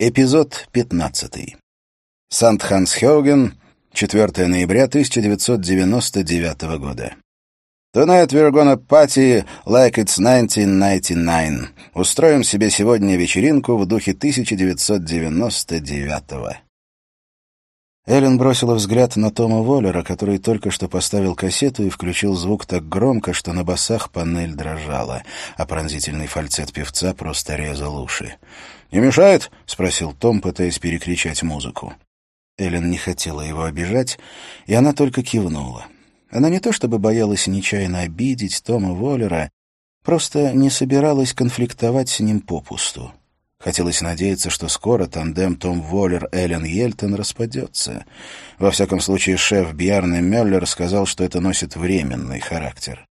Эпизод 15. Сант-Ханс-Хёген, 4 ноября 1999 года. Tonight we're gonna party like it's 1999. Устроим себе сегодня вечеринку в духе 1999-го. Эллен бросила взгляд на Тома Воллера, который только что поставил кассету и включил звук так громко, что на басах панель дрожала, а пронзительный фальцет певца просто резал уши. «Не мешает?» — спросил Том, пытаясь перекричать музыку. Эллен не хотела его обижать, и она только кивнула. Она не то чтобы боялась нечаянно обидеть Тома Воллера, просто не собиралась конфликтовать с ним попусту. Хотелось надеяться, что скоро тандем Том Воллер-Эллен Ельтон распадется. Во всяком случае, шеф Бьярне Мюллер сказал, что это носит временный характер.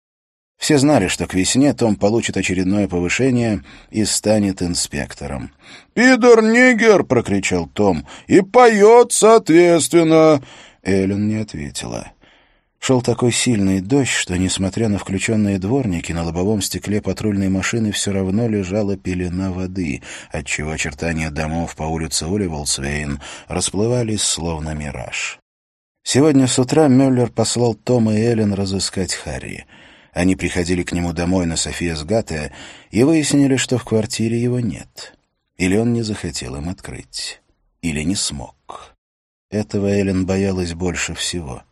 Все знали, что к весне Том получит очередное повышение и станет инспектором. «Пидор-нигер!» — прокричал Том. «И поет соответственно!» Эллен не ответила. Шел такой сильный дождь, что, несмотря на включенные дворники, на лобовом стекле патрульной машины все равно лежала пелена воды, отчего очертания домов по улице Оливолсвейн расплывались словно мираж. Сегодня с утра Мюллер послал Тома и Эллен разыскать Харри — они приходили к нему домой на София-Сгате и выяснили, что в квартире его нет. Или он не захотел им открыть, или не смог. Этого Эллен боялась больше всего.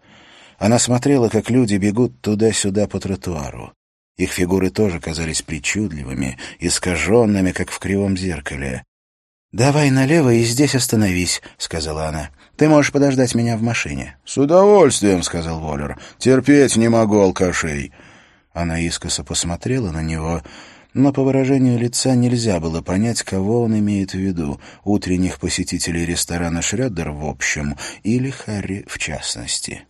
Она смотрела, как люди бегут туда-сюда по тротуару. Их фигуры тоже казались причудливыми, искаженными, как в кривом зеркале. «Давай налево и здесь остановись», — сказала она. «Ты можешь подождать меня в машине». «С удовольствием», — сказал Воллер. «Терпеть не могу алкашей». Она искоса посмотрела на него, но по выражению лица нельзя было понять, кого он имеет в виду — утренних посетителей ресторана «Шрёдер» в общем или Харри в частности.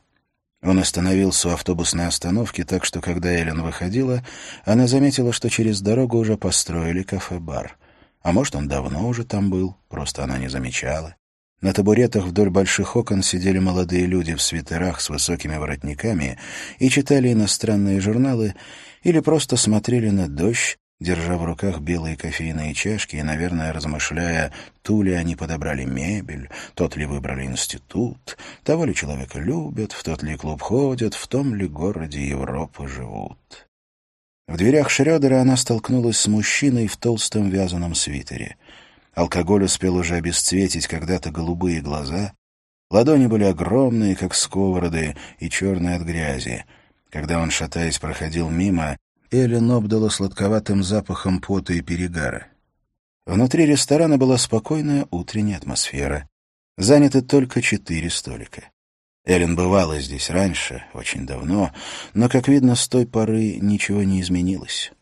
Он остановился у автобусной остановки, так что, когда Эллен выходила, она заметила, что через дорогу уже построили кафе-бар. А может, он давно уже там был, просто она не замечала. На табуретах вдоль больших окон сидели молодые люди в свитерах с высокими воротниками и читали иностранные журналы или просто смотрели на дождь, держа в руках белые кофейные чашки и, наверное, размышляя, ту ли они подобрали мебель, тот ли выбрали институт, того ли человека любят, в тот ли клуб ходят, в том ли городе Европы живут. В дверях Шрёдера она столкнулась с мужчиной в толстом вязаном свитере. Алкоголь успел уже обесцветить когда-то голубые глаза. Ладони были огромные, как сковороды, и черные от грязи. Когда он, шатаясь, проходил мимо, Эллен обдала сладковатым запахом пота и перегара. Внутри ресторана была спокойная утренняя атмосфера. Заняты только четыре столика. Эллен бывала здесь раньше, очень давно, но, как видно, с той поры ничего не изменилось.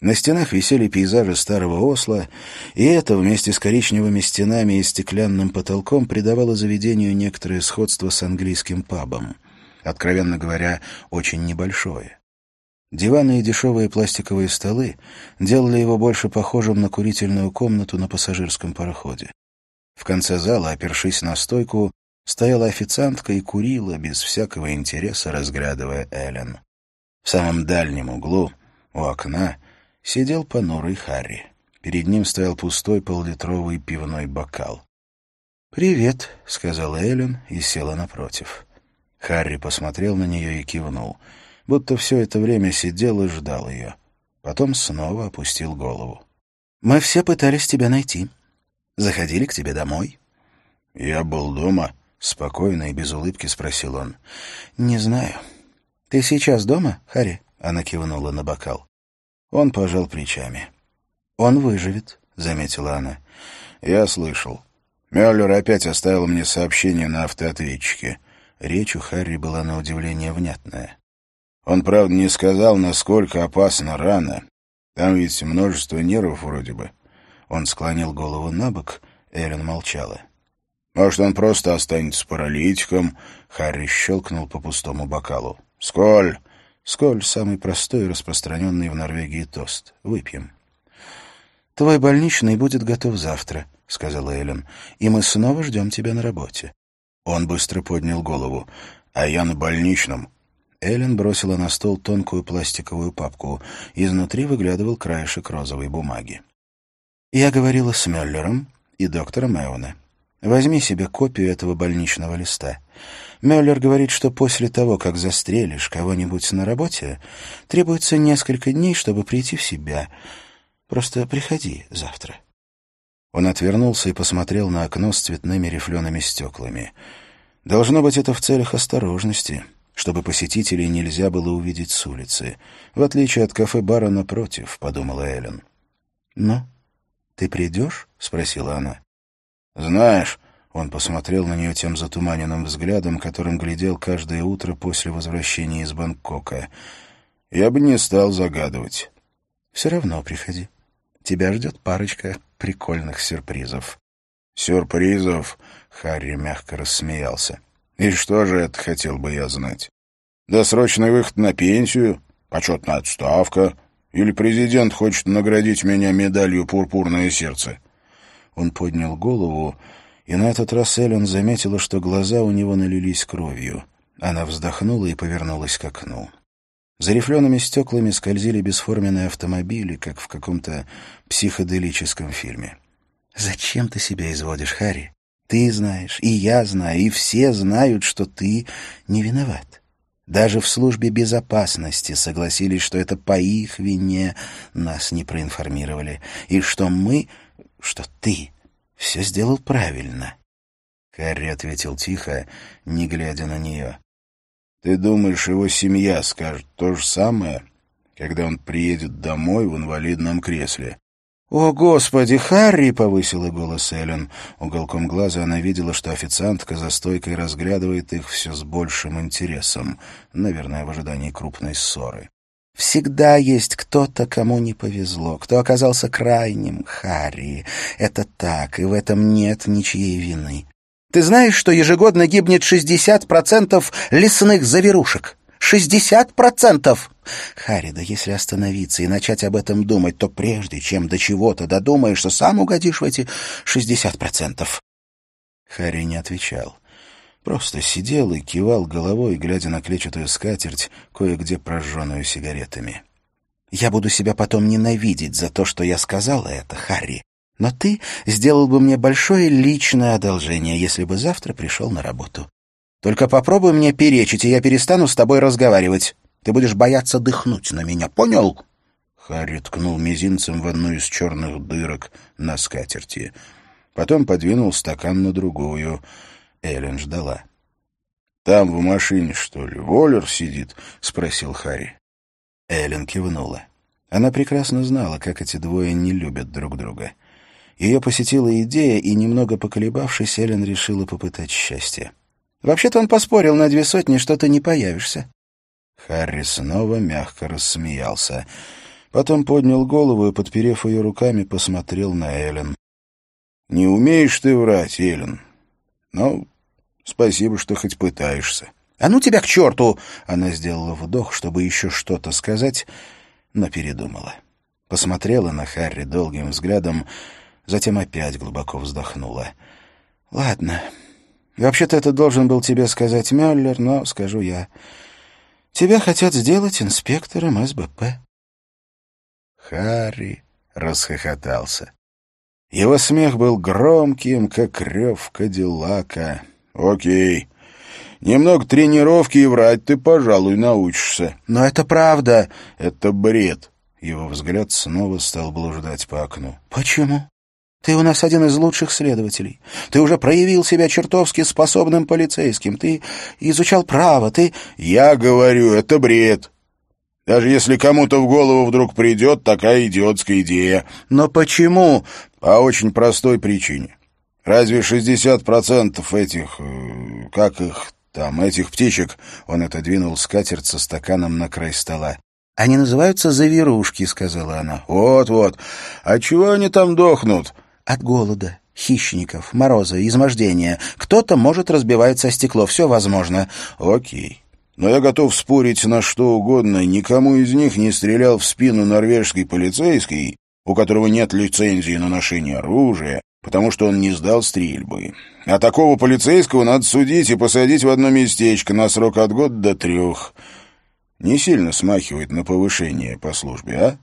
На стенах висели пейзажи старого Осла, и это, вместе с коричневыми стенами и стеклянным потолком, придавало заведению некоторое сходство с английским пабом. Откровенно говоря, очень небольшое. Диваны и дешевые пластиковые столы делали его больше похожим на курительную комнату на пассажирском пароходе. В конце зала, опершись на стойку, стояла официантка и курила, без всякого интереса разглядывая Эллен. В самом дальнем углу, у окна, сидел понурый Харри. Перед ним стоял пустой поллитровый пивной бокал. «Привет», — сказала Эллен и села напротив. Харри посмотрел на нее и кивнул, будто все это время сидел и ждал ее. Потом снова опустил голову. «Мы все пытались тебя найти. Заходили к тебе домой». «Я был дома?» — спокойно и без улыбки спросил он. «Не знаю. Ты сейчас дома, Харри?» — она кивнула на бокал. Он пожал плечами. «Он выживет», — заметила она. «Я слышал. Мюллер опять оставил мне сообщение на автоответчике». Речь у Харри была на удивление внятная. Он, правда, не сказал, насколько опасна рана. Там ведь множество нервов вроде бы. Он склонил голову на бок, Эллен молчала. «Может, он просто останется паралитиком?» Харри щелкнул по пустому бокалу. «Сколь!» Сколь — самый простой и распространенный в Норвегии тост. Выпьем. «Твой больничный будет готов завтра», — сказала Эллен, — «и мы снова ждем тебя на работе». Он быстро поднял голову. «А я на больничном». Эллен бросила на стол тонкую пластиковую папку. Изнутри выглядывал краешек розовой бумаги. «Я говорила с Мюллером, и доктора Мэуна. Возьми себе копию этого больничного листа. Мюллер говорит, что после того, как застрелишь кого-нибудь на работе, требуется несколько дней, чтобы прийти в себя. Просто приходи завтра. Он отвернулся и посмотрел на окно с цветными рифлеными стеклами. Должно быть, это в целях осторожности, чтобы посетителей нельзя было увидеть с улицы, в отличие от кафе-бара напротив, — подумала Эллен. — Ну, ты придешь? — спросила она. — Знаешь, он посмотрел на нее тем затуманенным взглядом, которым глядел каждое утро после возвращения из Бангкока. Я бы не стал загадывать. — Все равно приходи. Тебя ждет парочка прикольных сюрпризов. «Сюрпризов?» — Харри мягко рассмеялся. «И что же это, хотел бы я знать? Досрочный выход на пенсию? Почетная отставка? Или президент хочет наградить меня медалью «Пурпурное сердце»?» Он поднял голову, и на этот раз Эллен заметила, что глаза у него налились кровью. Она вздохнула и повернулась к окну. За рифлеными стеклами скользили бесформенные автомобили, как в каком-то психоделическом фильме. «Зачем ты себя изводишь, Харри? Ты знаешь, и я знаю, и все знают, что ты не виноват. Даже в службе безопасности согласились, что это по их вине нас не проинформировали, и что мы, что ты все сделал правильно». Харри ответил тихо, не глядя на нее. Ты думаешь, его семья скажет то же самое, когда он приедет домой в инвалидном кресле? «О, Господи, Харри!» — повысила голос Эллен. Уголком глаза она видела, что официантка за стойкой разглядывает их все с большим интересом, наверное, в ожидании крупной ссоры. «Всегда есть кто-то, кому не повезло, кто оказался крайним, Харри. Это так, и в этом нет ничьей вины. Ты знаешь, что ежегодно гибнет 60% лесных заверушек? 60%! Харри, да если остановиться и начать об этом думать, то прежде чем до чего-то додумаешься, сам угодишь в эти 60%. Харри не отвечал. Просто сидел и кивал головой, глядя на клетчатую скатерть, кое-где прожженную сигаретами. «Я буду себя потом ненавидеть за то, что я сказала это, Харри. Но ты сделал бы мне большое личное одолжение, если бы завтра пришел на работу. Только попробуй мне перечить, и я перестану с тобой разговаривать. Ты будешь бояться дыхнуть на меня, понял?» Харри ткнул мизинцем в одну из черных дырок на скатерти. Потом подвинул стакан на другую. Эллен ждала. «Там в машине, что ли, Воллер сидит?» — спросил Харри. Эллен кивнула. Она прекрасно знала, как эти двое не любят друг друга. Ее посетила идея, и, немного поколебавшись, Эллен решила попытать счастье. «Вообще-то он поспорил на две сотни, что ты не появишься». Харри снова мягко рассмеялся. Потом поднял голову и, подперев ее руками, посмотрел на Эллен. «Не умеешь ты врать, Эллен. Ну, спасибо, что хоть пытаешься». «А ну тебя к черту!» Она сделала вдох, чтобы еще что-то сказать, но передумала. Посмотрела на Харри долгим взглядом, затем опять глубоко вздохнула. «Ладно. Вообще-то это должен был тебе сказать Мюллер, но скажу я. Тебя хотят сделать инспектором СБП». Харри расхохотался. Его смех был громким, как рев Кадиллака. «Окей. Немного тренировки и врать ты, пожалуй, научишься». «Но это правда». «Это бред». Его взгляд снова стал блуждать по окну. «Почему?» Ты у нас один из лучших следователей. Ты уже проявил себя чертовски способным полицейским. Ты изучал право, ты...» «Я говорю, это бред. Даже если кому-то в голову вдруг придет такая идиотская идея». «Но почему?» «По очень простой причине. Разве 60% этих... Э, как их там, этих птичек...» Он отодвинул скатерть со стаканом на край стола. «Они называются завирушки», — сказала она. «Вот-вот. А чего они там дохнут?» От голода, хищников, мороза, измождения. Кто-то может разбиваться о стекло. Все возможно. Окей. Но я готов спорить на что угодно. Никому из них не стрелял в спину норвежский полицейский, у которого нет лицензии на ношение оружия, потому что он не сдал стрельбы. А такого полицейского надо судить и посадить в одно местечко на срок от года до трех. Не сильно смахивает на повышение по службе, а?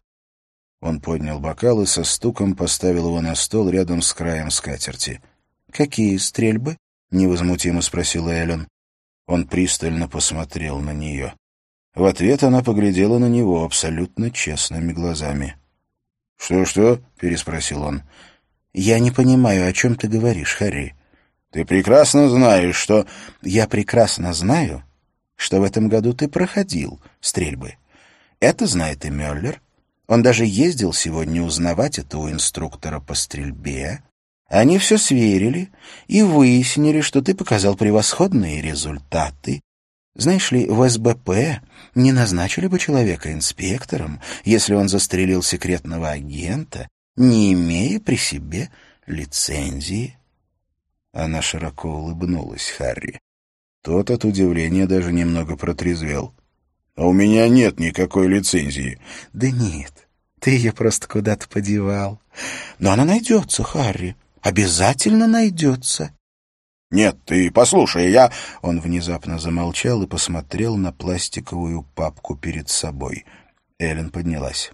Он поднял бокал и со стуком поставил его на стол рядом с краем скатерти. «Какие стрельбы?» — невозмутимо спросила Эллен. Он пристально посмотрел на нее. В ответ она поглядела на него абсолютно честными глазами. «Что-что?» — переспросил он. «Я не понимаю, о чем ты говоришь, Харри». «Ты прекрасно знаешь, что...» «Я прекрасно знаю, что в этом году ты проходил стрельбы. Это знает и Мюллер. Он даже ездил сегодня узнавать это у инструктора по стрельбе. Они все сверили и выяснили, что ты показал превосходные результаты. Знаешь ли, в СБП не назначили бы человека инспектором, если он застрелил секретного агента, не имея при себе лицензии. Она широко улыбнулась Харри. Тот от удивления даже немного протрезвел. «А у меня нет никакой лицензии». «Да нет, ты ее просто куда-то подевал. Но она найдется, Харри, обязательно найдется». «Нет, ты послушай, я...» Он внезапно замолчал и посмотрел на пластиковую папку перед собой. Эллен поднялась.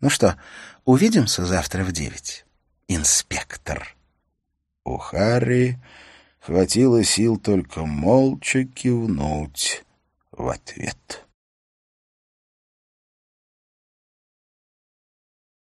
«Ну что, увидимся завтра в девять, инспектор?» У Харри хватило сил только молча кивнуть в ответ.